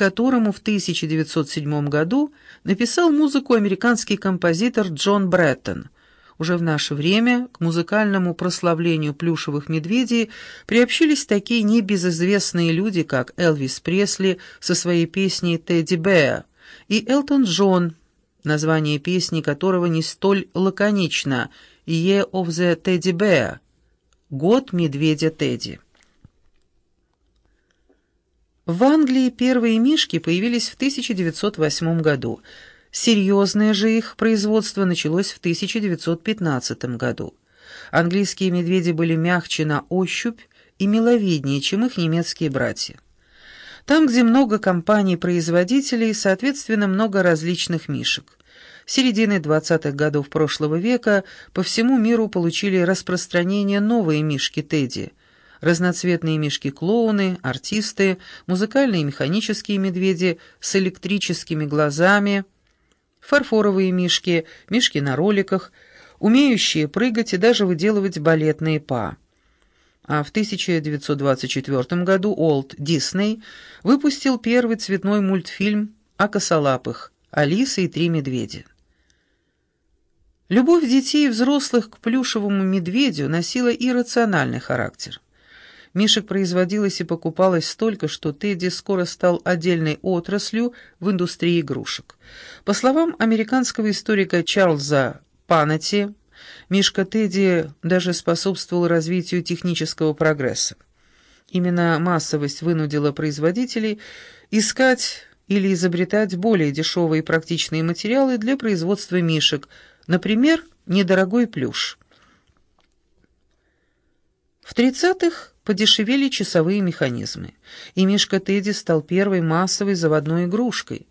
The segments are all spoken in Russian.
которому в 1907 году написал музыку американский композитор Джон Бреттон. Уже в наше время к музыкальному прославлению плюшевых медведей приобщились такие небезызвестные люди, как Элвис Пресли со своей песней «Тедди Бэа» и Элтон Джон, название песни которого не столь лаконично «Year of the Teddy Bear» — «Год медведя Тедди». В Англии первые мишки появились в 1908 году. Серьезное же их производство началось в 1915 году. Английские медведи были мягче на ощупь и миловиднее, чем их немецкие братья. Там, где много компаний-производителей, соответственно, много различных мишек. С середины 20-х годов прошлого века по всему миру получили распространение новые мишки Тедди – разноцветные мишки-клоуны, артисты, музыкальные механические медведи с электрическими глазами, фарфоровые мишки, мишки на роликах, умеющие прыгать и даже выделывать балетные па. А в 1924 году Олд Дисней выпустил первый цветной мультфильм о косолапых «Алиса и три медведя». Любовь детей и взрослых к плюшевому медведю носила иррациональный характер. Мишек производилось и покупалось столько, что Тедди скоро стал отдельной отраслью в индустрии игрушек. По словам американского историка Чарльза Панати, Мишка Тедди даже способствовал развитию технического прогресса. Именно массовость вынудила производителей искать или изобретать более дешевые и практичные материалы для производства мишек, например, недорогой плюш. В 30-х подешевели часовые механизмы, и Мишка Тедди стал первой массовой заводной игрушкой.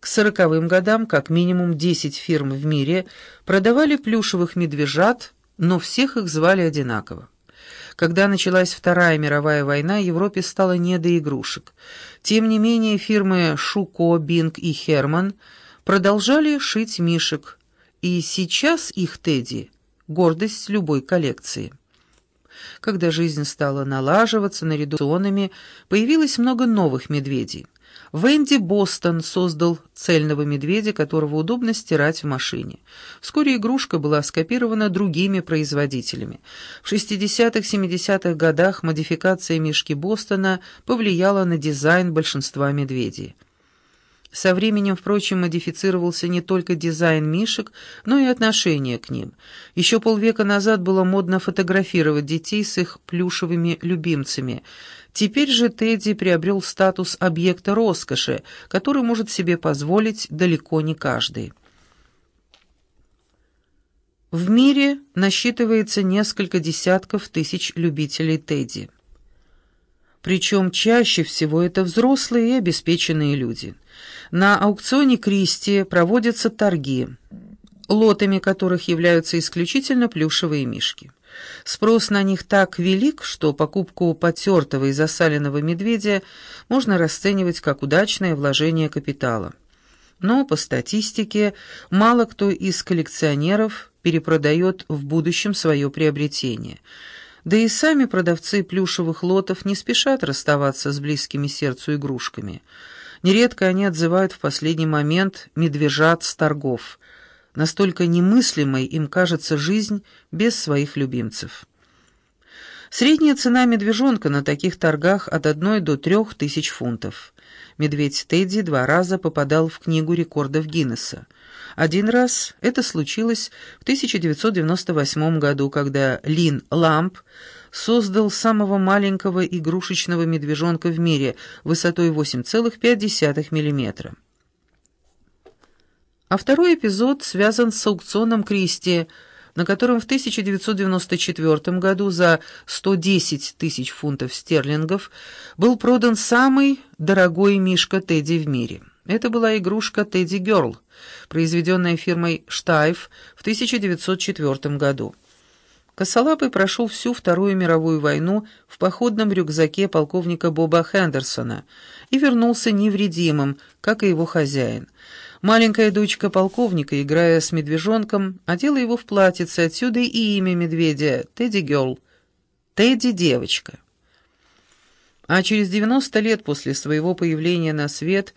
К сороковым годам как минимум 10 фирм в мире продавали плюшевых медвежат, но всех их звали одинаково. Когда началась Вторая мировая война, Европе стало не до игрушек. Тем не менее, фирмы Шуко, Бинг и Херман продолжали шить мишек, и сейчас их Тедди — гордость любой коллекции. Когда жизнь стала налаживаться наряду с онами, появилось много новых медведей. Венди Бостон создал цельного медведя, которого удобно стирать в машине. Вскоре игрушка была скопирована другими производителями. В 60-70-х годах модификация мишки Бостона повлияла на дизайн большинства медведей. Со временем, впрочем, модифицировался не только дизайн мишек, но и отношение к ним. Еще полвека назад было модно фотографировать детей с их плюшевыми любимцами. Теперь же Тедди приобрел статус объекта роскоши, который может себе позволить далеко не каждый. В мире насчитывается несколько десятков тысяч любителей Тедди. Причем чаще всего это взрослые и обеспеченные люди – на аукционе Кристи проводятся торги, лотами которых являются исключительно плюшевые мишки. Спрос на них так велик, что покупку потертого и засаленного медведя можно расценивать как удачное вложение капитала. Но, по статистике, мало кто из коллекционеров перепродает в будущем свое приобретение. Да и сами продавцы плюшевых лотов не спешат расставаться с близкими сердцу игрушками – Нередко они отзывают в последний момент медвежат с торгов. Настолько немыслимой им кажется жизнь без своих любимцев. Средняя цена медвежонка на таких торгах от одной до трех тысяч фунтов. Медведь Тедди два раза попадал в книгу рекордов Гиннесса. Один раз это случилось в 1998 году, когда Лин Ламп создал самого маленького игрушечного медвежонка в мире высотой 8,5 мм. А второй эпизод связан с аукционом Кристи, на котором в 1994 году за 110 тысяч фунтов стерлингов был продан самый дорогой мишка Тедди в мире. Это была игрушка «Тедди Герл», произведенная фирмой «Штайф» в 1904 году. Косолапый прошел всю Вторую мировую войну в походном рюкзаке полковника Боба Хендерсона и вернулся невредимым, как и его хозяин. Маленькая дочка полковника, играя с медвежонком, одела его в платьице, отсюда и имя медведя — Тедди Герл. Тедди — девочка. а через 90 лет после своего появления на свет